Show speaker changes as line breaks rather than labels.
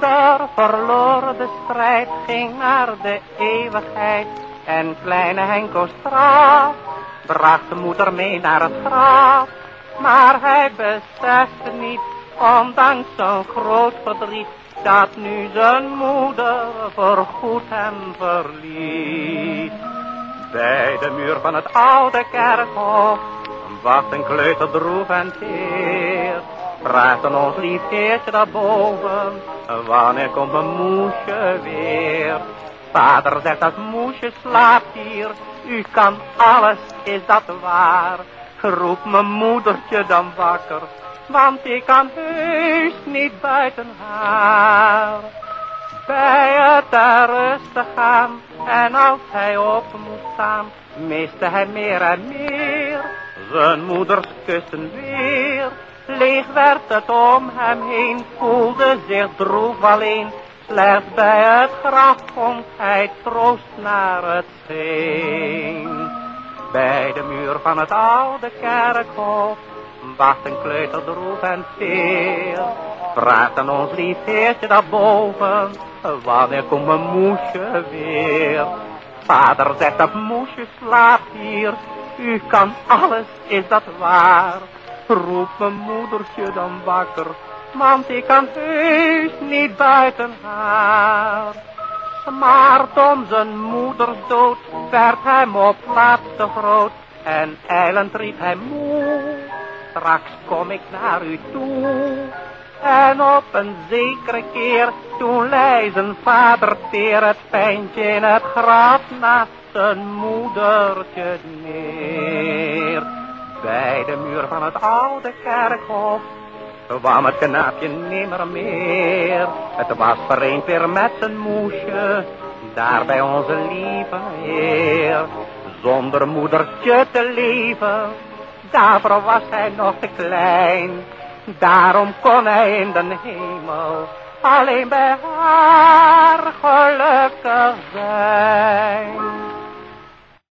tijd ging naar de eeuwigheid en kleine Henko Straat bracht de moeder mee naar het graf. Maar hij besefte niet, ondanks zo'n groot verdriet, dat nu zijn moeder voorgoed hem verliet. Bij de muur van het oude kerkhof wacht een kleuter droef en teer. Aan ons lief daarboven, wanneer komt mijn moesje weer? Vader zegt dat moesje slaapt hier, u kan alles, is dat waar? Roep mijn moedertje dan wakker, want ik kan heus niet buiten haar. Bij het daar rustig gaan, en als hij op moest staan, miste hij meer en meer. Zijn moeders kussen weer, leeg werd het om hem heen, voelde zich droef alleen. Slechts bij het graf komt hij troost naar het scheen. Bij de muur van het oude kerkhof wacht een kleuter droef en. Vraagt aan ons lief heertje daarboven, wanneer komt mijn moesje weer? Vader zegt dat moesje slaapt hier, u kan alles, is dat waar? Roep mijn moedertje dan wakker, want ik kan heus niet buiten haar. Smart om zijn moeders dood, werd hem op laatste groot, en eilend riep hij moe, straks kom ik naar u toe. En op een zekere keer, toen lei zijn vader teer het pijntje in het graf naast zijn moedertje neer. Bij de muur van het oude kerkhof kwam het knaapje nimmer meer. Het was vereend weer met zijn moesje, daar bij onze lieve Heer. Zonder moedertje te leven, daarvoor was hij nog te klein. Daarom kon hij in de hemel alleen bij haar gelukkig zijn.